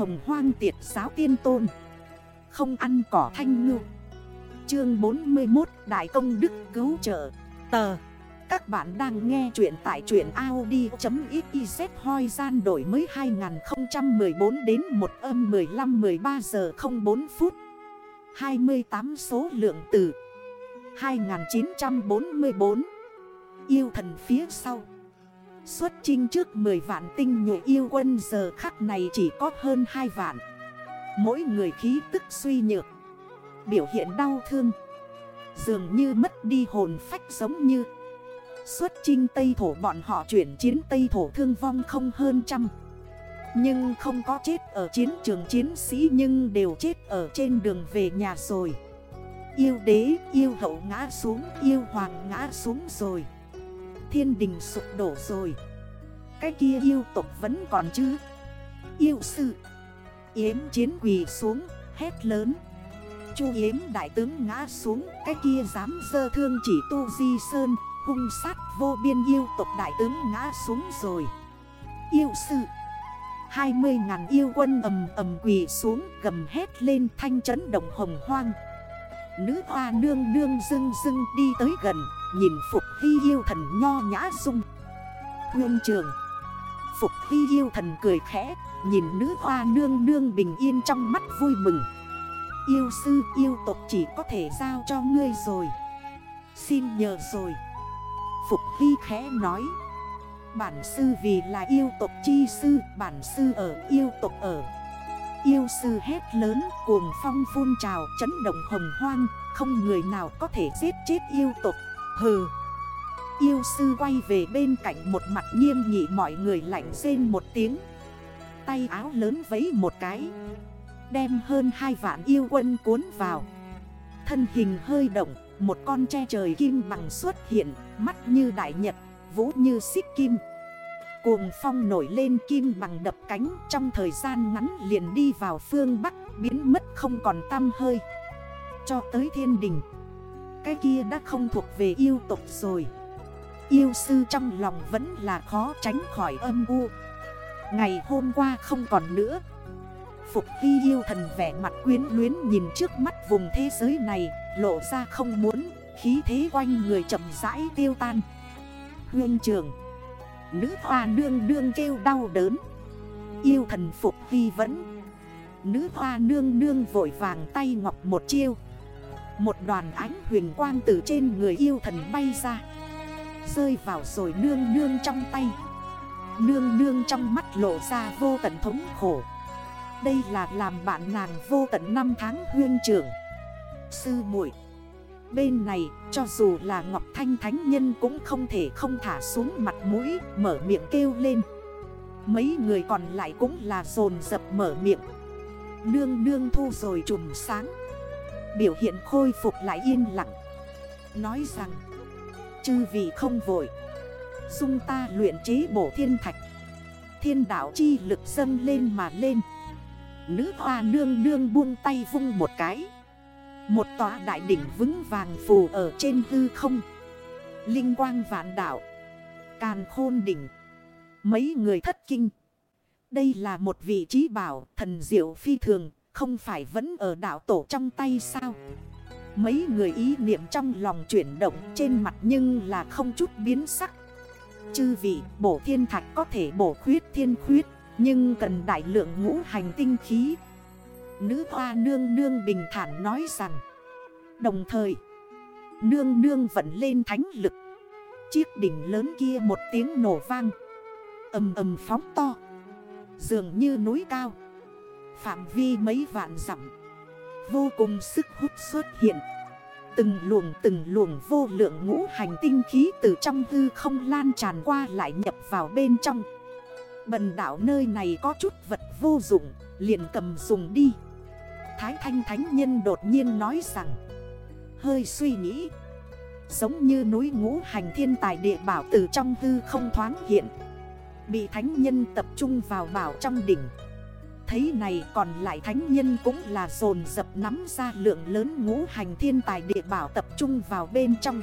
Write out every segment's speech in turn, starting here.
hồng hoang tiệt giáo tiên tôn. Không ăn cỏ thanh ngư. Chương 41 Đại công đức cứu trợ. Tờ. Các bạn đang nghe chuyện tại chuyện Audi.xyz hoi gian đổi mới 2014 đến 1 âm 15-13 giờ 04 phút. 28 số lượng từ 2944 Yêu thần phía sau. Xuất chinh trước 10 vạn tinh nhuệ yêu quân giờ khắc này chỉ có hơn 2 vạn. Mỗi người khí tức suy nhược Biểu hiện đau thương Dường như mất đi hồn phách giống như. Xuất chinh Tây Thổ bọn họ chuyển chiến Tây Thổ thương vong không hơn trăm. Nhưng không có chết ở chiến trường chiến sĩ Nhưng đều chết ở trên đường về nhà rồi. Yêu đế, yêu hậu ngã xuống, yêu hoàng ngã xuống rồi. Thiên đình sụp đổ rồi. Cái kia yêu tộc vẫn còn chứ? Yêu sư. Yếm chiến quỳ xuống, hét lớn. Chu Yếm đại tướng ngã xuống Cái kia dám dơ thương chỉ tu di sơn Hung sát vô biên yêu tộc đại tướng ngã xuống rồi. Yêu sư. 20 ngàn yêu quân ầm ầm quỳ xuống gầm hét lên thanh chấn động hồng hoang. Nữ hoa nương nương dưng dưng đi tới gần. Nhìn Phục Hy yêu thần nho nhã dung Hương trường. Phục Hy yêu thần cười khẽ, Nhìn nữ hoa nương nương bình yên trong mắt vui mừng. Yêu sư, yêu tộc chỉ có thể giao cho ngươi rồi. Xin nhờ rồi. Phục Hy khẽ nói. Bản sư vì là yêu tộc chi sư, Bản sư ở, yêu tộc ở. Yêu sư hét lớn, cuồng phong phun trào, chấn động hồng hoang, Không người nào có thể giết chết yêu tộc. Hừ. Yêu sư quay về bên cạnh một mặt nghiêm nghị mọi người lạnh rên một tiếng. Tay áo lớn vấy một cái. Đem hơn hai vạn yêu quân cuốn vào. Thân hình hơi động, Một con tre trời kim bằng xuất hiện, Mắt như đại nhật, Vũ như xích kim. Cuồng phong nổi lên kim bằng đập cánh, Trong thời gian ngắn liền đi vào phương Bắc, Biến mất không còn tăm hơi. Cho tới thiên đình cái kia đã không thuộc về yêu tục rồi. Yêu sư trong lòng vẫn là khó tránh khỏi âm u. Ngày hôm qua không còn nữa. Phục Hy yêu thần vẻ mặt quyến luyến nhìn trước mắt vùng thế giới này, Lộ ra không muốn, Khí thế quanh người chậm rãi tiêu tan. Hương trường, Nữ hoa nương nương kêu đau đớn. Yêu thần Phục Hy vẫn, Nữ hoa nương nương vội vàng tay ngọc một chiêu. Một đoàn ánh huyền quang từ trên người yêu thần bay ra. Rơi vào rồi nương nương trong tay. Nương nương trong mắt lộ ra vô tận thống khổ. Đây là làm bạn nàng vô tận năm tháng huyên trưởng. Sư muội. Bên này, cho dù là Ngọc Thanh Thánh Nhân cũng không thể không thả xuống mặt mũi, Mở miệng kêu lên. Mấy người còn lại cũng là dồn dập mở miệng. Nương nương thu rồi trùm sáng. Biểu hiện khôi phục lại yên lặng. Nói rằng, Chư vị không vội Dung ta luyện chế bổ thiên thạch. Thiên đảo chi lực dâng lên mà lên. Nữ hoa nương nương buông tay vung một cái. Một tòa đại đỉnh vững vàng phù ở trên hư không. Linh quang vạn đảo Càn khôn đỉnh. Mấy người thất kinh. Đây là một vị trí bảo thần diệu phi thường. Không phải vẫn ở đảo tổ trong tay sao? Mấy người ý niệm trong lòng chuyển động trên mặt nhưng là không chút biến sắc. Chư vị, bổ thiên thạch có thể bổ khuyết thiên khuyết, Nhưng cần đại lượng ngũ hành tinh khí. Nữ hoa nương nương bình thản nói rằng, Đồng thời, Nương nương vẫn lên thánh lực. Chiếc đỉnh lớn kia một tiếng nổ vang Âm ầm phóng to. Dường như núi cao Phạm vi mấy vạn dặm. Vô cùng sức hút xuất hiện. Từng luồng từng luồng vô lượng ngũ hành tinh khí từ trong hư không lan tràn qua lại nhập vào bên trong. Bần đảo nơi này có chút vật vô dụng, liền cầm dùng đi. Thái Thanh Thánh Nhân đột nhiên nói rằng Hơi suy nghĩ Giống như núi ngũ hành thiên tài địa bảo từ trong hư không thoáng hiện Bị Thánh Nhân tập trung vào bảo trong đỉnh thấy này còn lại thánh nhân cũng là dồn dập nắm ra lượng lớn ngũ hành thiên tài địa bảo tập trung vào bên trong.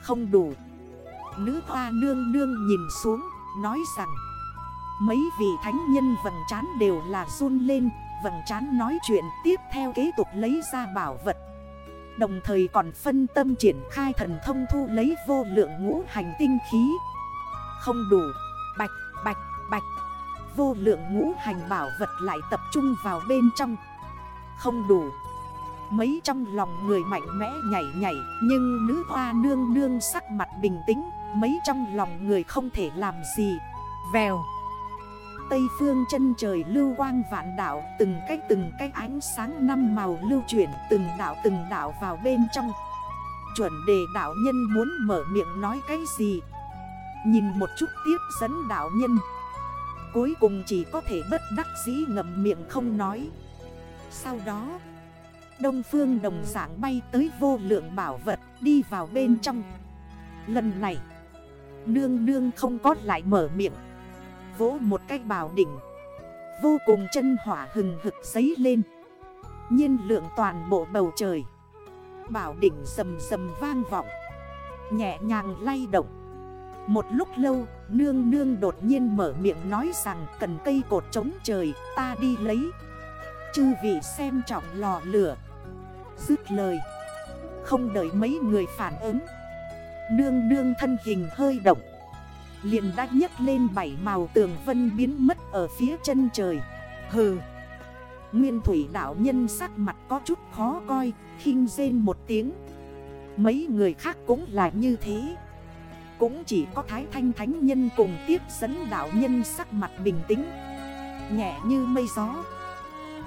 Không đủ. Nữ hoa nương nương nhìn xuống nói rằng Mấy vị thánh nhân vầng trán đều là run lên Vầng trán nói chuyện tiếp theo kế tục lấy ra bảo vật. Đồng thời còn phân tâm triển khai thần thông thu lấy vô lượng ngũ hành tinh khí. Không đủ. Bạch, bạch, bạch. Vô lượng ngũ hành bảo vật lại tập trung vào bên trong. Không đủ. Mấy trong lòng người mạnh mẽ nhảy nhảy, Nhưng nữ hoa nương nương sắc mặt bình tĩnh, Mấy trong lòng người không thể làm gì. Vèo. Tây phương chân trời lưu quang vạn đảo Từng cách từng cách ánh sáng năm màu lưu chuyển, Từng đảo từng đảo vào bên trong. Chuẩn đề đảo nhân muốn mở miệng nói cái gì? Nhìn một chút tiếp dẫn đảo nhân. Cuối cùng chỉ có thể bất đắc dĩ ngậm miệng không nói. Sau đó, Đông phương đồng dạng bay tới vô lượng bảo vật đi vào bên trong. Lần này, Nương nương không có lại mở miệng. Vỗ một cái bảo đỉnh, Vô cùng chân hỏa hừng hực giấy lên. Nhiên lượng toàn bộ bầu trời, Bảo đỉnh sầm sầm vang vọng, Nhẹ nhàng lay động. Một lúc lâu, Nương nương đột nhiên mở miệng nói rằng Cần cây cột trống trời, Ta đi lấy. Chư vị xem trọng lò lửa. Dứt lời. Không đợi mấy người phản ứng. Nương nương thân hình hơi động. Liền đã nhấc lên bảy màu tường vân biến mất ở phía chân trời. Hừ. Nguyên thủy đảo nhân sắc mặt có chút khó coi, khinh rên một tiếng. Mấy người khác cũng là như thế. Cũng chỉ có Thái Thanh Thánh Nhân cùng tiếp dẫn đảo nhân sắc mặt bình tĩnh. Nhẹ như mây gió.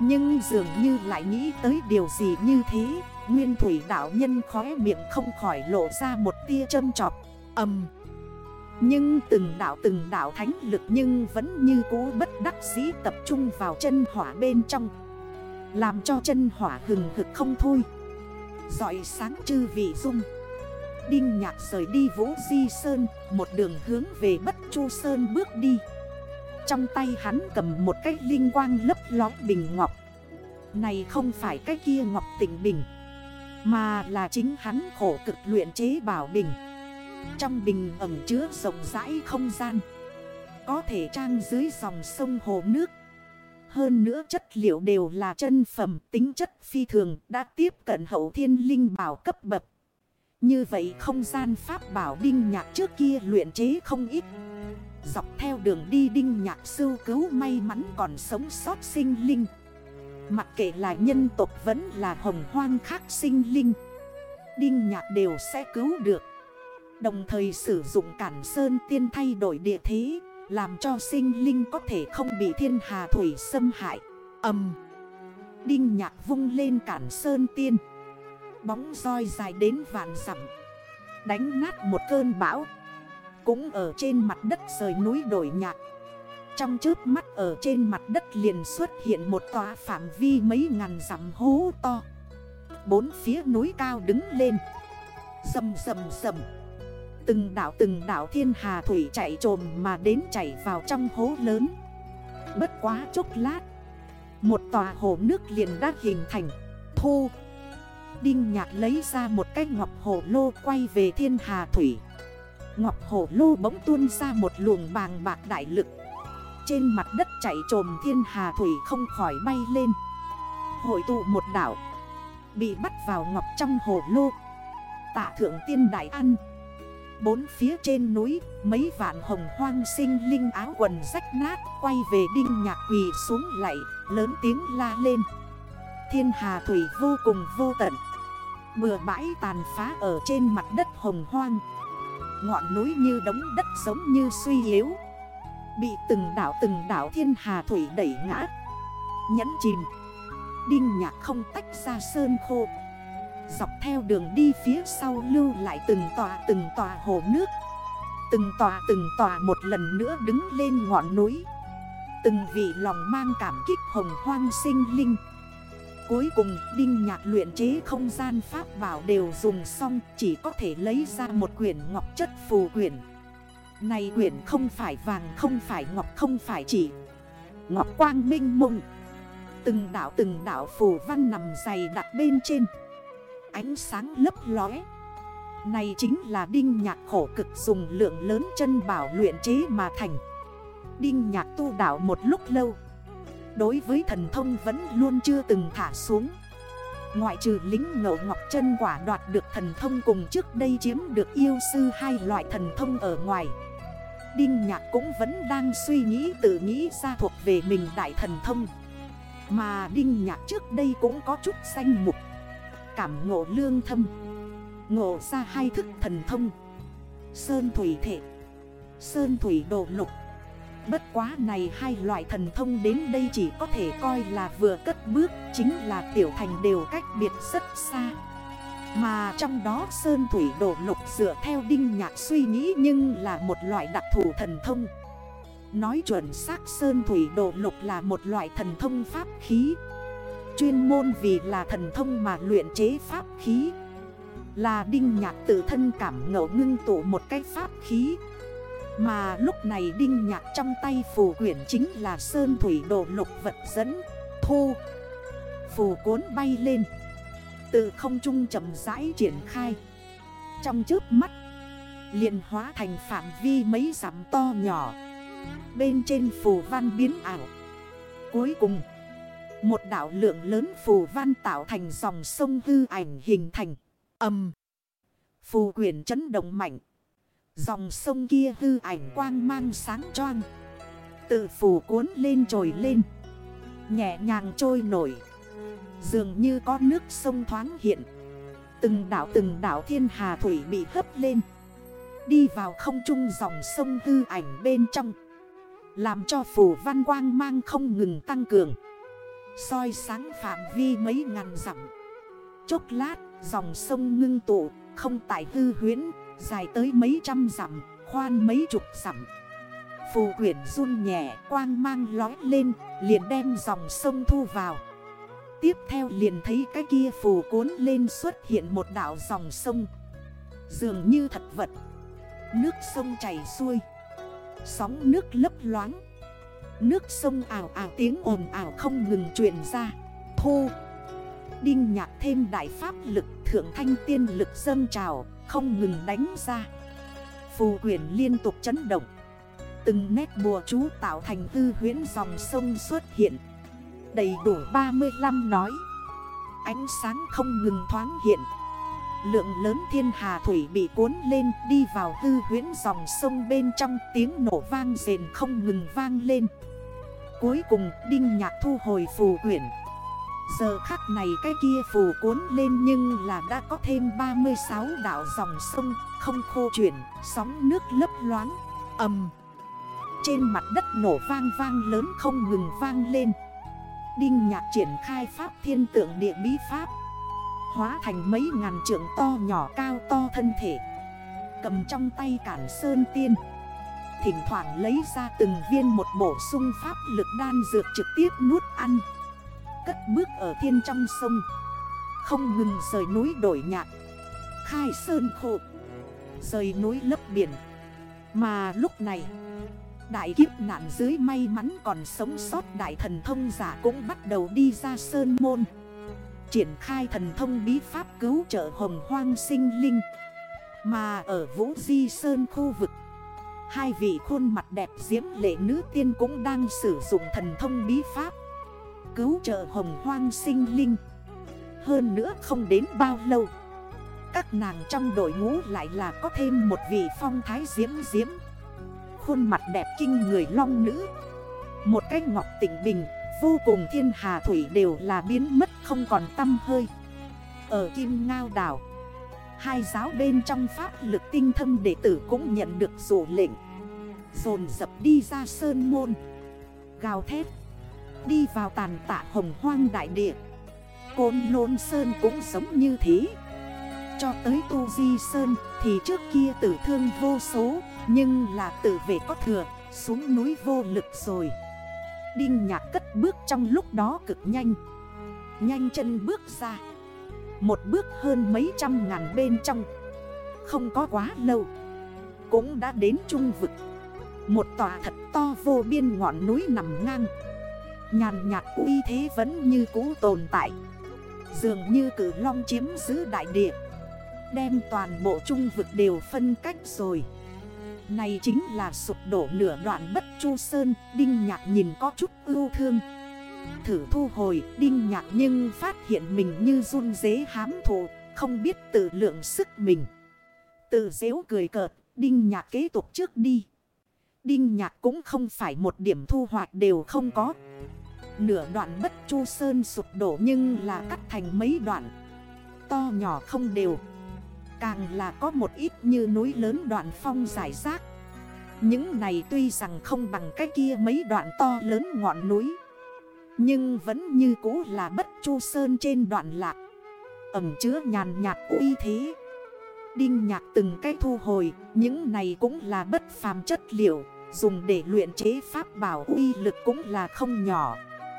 Nhưng dường như lại nghĩ tới điều gì như thế, Nguyên thủy đảo nhân khóe miệng không khỏi lộ ra một tia châm trọc Âm nhưng từng đảo từng đảo thánh lực nhưng vẫn như cũ bất đắc dĩ tập trung vào chân hỏa bên trong. Làm cho chân hỏa hừng hực không thôi. Giỏi sáng chư vị dung. Đinh nhạc rời đi Vũ Di Sơn, Một đường hướng về Bất Chu Sơn bước đi. Trong tay hắn cầm một cái linh quang lấp lói bình ngọc. Này không phải cái kia ngọc tỉnh bình, Mà là chính hắn khổ cực luyện chế bảo bình. Trong bình ẩm chứa rộng rãi không gian, Có thể trang dưới dòng sông hồ nước. Hơn nữa chất liệu đều là chân phẩm, tính chất phi thường, Đã tiếp cận hậu thiên linh bảo cấp bậc. Như vậy không gian pháp bảo đinh nhạc trước kia luyện chế không ít. Dọc theo đường đi đinh nhạc sưu cứu may mắn còn sống sót sinh linh. Mặc kệ là nhân tộc vẫn là hồng hoang khác sinh linh. Đinh nhạc đều sẽ cứu được. Đồng thời sử dụng cản sơn tiên thay đổi địa thế, Làm cho sinh linh có thể không bị thiên hà thủy xâm hại. Âm. Đinh nhạc vung lên cản sơn tiên. Bóng roi dài đến vạn dặm, Đánh nát một cơn bão, Cũng ở trên mặt đất rời núi đổi nhạc. Trong trước mắt ở trên mặt đất liền xuất hiện một tòa phạm vi mấy ngàn dặm hố to. Bốn phía núi cao đứng lên Dầm dầm dầm Từng đảo từng đảo thiên hà thủy chạy trồm mà đến chảy vào trong hố lớn. Bất quá chốc lát, Một tòa hồ nước liền đã hình thành, Thu Đinh nhạc lấy ra một cái ngọc hồ lô quay về thiên hà thủy. Ngọc hồ lô bỗng tuôn ra một luồng bàng bạc đại lực. Trên mặt đất chảy trồm thiên hà thủy không khỏi bay lên. Hội tụ một đảo. Bị bắt vào ngọc trong hồ lô. Tạ thượng tiên đại ăn Bốn phía trên núi, mấy vạn hồng hoang sinh linh áo quần rách nát Quay về đinh nhạc quỳ xuống lạy, lớn tiếng la lên. Thiên hà thủy vô cùng vô tận. Bừa bãi tàn phá ở trên mặt đất hồng hoang. Ngọn núi như đống đất giống như suy yếu. Bị từng đảo từng đảo thiên hà thủy đẩy ngã. Nhấn chìm. Đinh nhạc không tách ra sơn khô. Dọc theo đường đi phía sau lưu lại từng tòa từng tòa hồ nước. Từng tòa từng tòa một lần nữa đứng lên ngọn núi. Từng vị lòng mang cảm kích hồng hoang sinh linh. Cuối cùng, Đinh Nhạc luyện chế không gian pháp bảo đều dùng xong, Chỉ có thể lấy ra một quyển ngọc chất phù quyển. Này quyển không phải vàng, không phải ngọc, không phải chỉ. Ngọc quang minh mông. Từng đảo từng đảo phù văn nằm dày đặt bên trên. Ánh sáng lấp lóe. Này chính là đinh nhạc khổ cực dùng lượng lớn chân bảo luyện chế mà thành. Đinh nhạc tu đảo một lúc lâu Đối với thần thông vẫn luôn chưa từng thả xuống. Ngoại trừ lính ngậu ngọc chân quả đoạt được thần thông cùng trước đây chiếm được yêu sư hai loại thần thông ở ngoài. Đinh nhạc cũng vẫn đang suy nghĩ tự nghĩ ra thuộc về mình đại thần thông. Mà Đinh nhạc trước đây cũng có chút danh mục. Cảm ngộ lương thâm. Ngộ ra hai thức thần thông. Sơn thủy thể. Sơn thủy đồ lục. Bất quá này hai loại thần thông đến đây chỉ có thể coi là vừa cất bước, Chính là tiểu thành đều cách biệt rất xa. Mà trong đó Sơn Thủy Đổ Lục dựa theo Đinh Nhạc suy nghĩ nhưng là một loại đặc thù thần thông. Nói chuẩn xác Sơn Thủy Đổ Lục là một loại thần thông pháp khí. Chuyên môn vì là thần thông mà luyện chế pháp khí. Là Đinh Nhạc tự thân cảm ngẫu ngưng tụ một cái pháp khí mà lúc này đinh nhạc trong tay phù quyển chính là sơn thủy đồ lục vật dẫn. Thu. Phù cuốn bay lên. Từ không trung chậm rãi triển khai. Trong trước mắt, liền hóa thành phạm vi mấy giảm to nhỏ. Bên trên phù văn biến ảo. Cuối cùng, Một đảo lượng lớn phù văn tạo thành dòng sông hư ảnh hình thành. Âm. Phù quyển chấn động mạnh. Dòng sông kia hư ảnh quang mang sáng choang. Tự phủ cuốn lên trồi lên. Nhẹ nhàng trôi nổi. Dường như có nước sông thoáng hiện. Từng đảo từng đảo thiên hà thủy bị hấp lên. Đi vào không trung dòng sông hư ảnh bên trong. Làm cho phủ văn quang mang không ngừng tăng cường. Soi sáng phạm vi mấy ngàn dặm. Chốc lát, dòng sông ngưng tụ, Không tại hư huyến Dài tới mấy trăm dặm, Khoan mấy chục dặm. Phù quyển run nhẹ, quang mang lói lên, Liền đem dòng sông thu vào. Tiếp theo liền thấy cái kia phù cuốn lên xuất hiện một đảo dòng sông. Dường như thật vật. Nước sông chảy xuôi. Sóng nước lấp loáng. Nước sông ảo ảo tiếng ồn ảo không ngừng truyền ra. Thu. Đinh nhạc thêm đại pháp lực, thượng thanh tiên lực dâng trào không ngừng đánh ra. Phù quyển liên tục chấn động. Từng nét bùa chú tạo thành tư huyến dòng sông xuất hiện. Đầy đủ 35 nói. Ánh sáng không ngừng thoáng hiện. Lượng lớn thiên hà thủy bị cuốn lên đi vào hư huyến dòng sông bên trong. Tiếng nổ vang rền không ngừng vang lên. Cuối cùng, Đinh Nhạc thu hồi phù quyển Giờ khắc này cái kia phù cuốn lên nhưng là đã có thêm 36 đảo dòng sông Không khô chuyển, sóng nước lấp loáng, ầm. Trên mặt đất nổ vang vang lớn không ngừng vang lên. Đinh nhạc triển khai pháp thiên tượng địa bí pháp Hóa thành mấy ngàn trượng to nhỏ cao to thân thể Cầm trong tay cản sơn tiên. Thỉnh thoảng lấy ra từng viên một bổ sung pháp lực đan dược trực tiếp nuốt ăn. Cất bước ở thiên trong sông. Không ngừng rời núi đổi nhạc. Khai sơn khổ Rời núi lấp biển. Mà lúc này, Đại kiếp nạn dưới may mắn còn sống sót đại thần thông giả cũng bắt đầu đi ra sơn môn. Triển khai thần thông bí pháp cứu trợ hồng hoang sinh linh. Mà ở Vũ Di Sơn khu vực, Hai vị khuôn mặt đẹp diễm lệ nữ tiên cũng đang sử dụng thần thông bí pháp. Cứu trợ hồng hoang sinh linh. Hơn nữa không đến bao lâu, Các nàng trong đội ngũ lại là có thêm một vị phong thái diễm diễm. Khuôn mặt đẹp kinh người long nữ, Một cái ngọc tỉnh bình, Vô cùng thiên hà thủy đều là biến mất không còn tâm hơi. Ở Kim Ngao đảo, Hai giáo bên trong pháp lực tinh thâm đệ tử cũng nhận được rủ lệnh, Dồn dập đi ra sơn môn, Gào thét. Đi vào tàn tạ hồng hoang đại địa. Côn Lôn Sơn cũng sống như thế. Cho tới Tu Di Sơn thì trước kia tử thương vô số, Nhưng là tử về có thừa, xuống núi vô lực rồi. Đinh nhạc cất bước trong lúc đó cực nhanh. Nhanh chân bước ra. Một bước hơn mấy trăm ngàn bên trong. Không có quá lâu. Cũng đã đến trung vực. Một tòa thật to vô biên ngọn núi nằm ngang. Nhàn nhạt uy thế vẫn như cũ tồn tại. Dường như cử long chiếm giữ đại địa. Đem toàn bộ trung vực đều phân cách rồi. Này chính là sụp đổ nửa đoạn bất chu sơn, Đinh nhạc nhìn có chút ưu thương. Thử thu hồi, đinh nhạc nhưng phát hiện mình như run dế hám thụ Không biết tự lượng sức mình. Tự dễu cười cợt, Đinh nhạc kế tục trước đi. Đinh nhạc cũng không phải một điểm thu hoạch đều không có. Nửa đoạn bất chu sơn sụp đổ nhưng là cắt thành mấy đoạn. To nhỏ không đều. Càng là có một ít như núi lớn đoạn phong giải rác. Những này tuy rằng không bằng cái kia mấy đoạn to lớn ngọn núi, Nhưng vẫn như cũ là bất chu sơn trên đoạn lạc. Ẩm chứa nhàn nhạt uy thế. Đinh nhạc từng cái thu hồi, Những này cũng là bất phàm chất liệu, Dùng để luyện chế pháp bảo uy lực cũng là không nhỏ.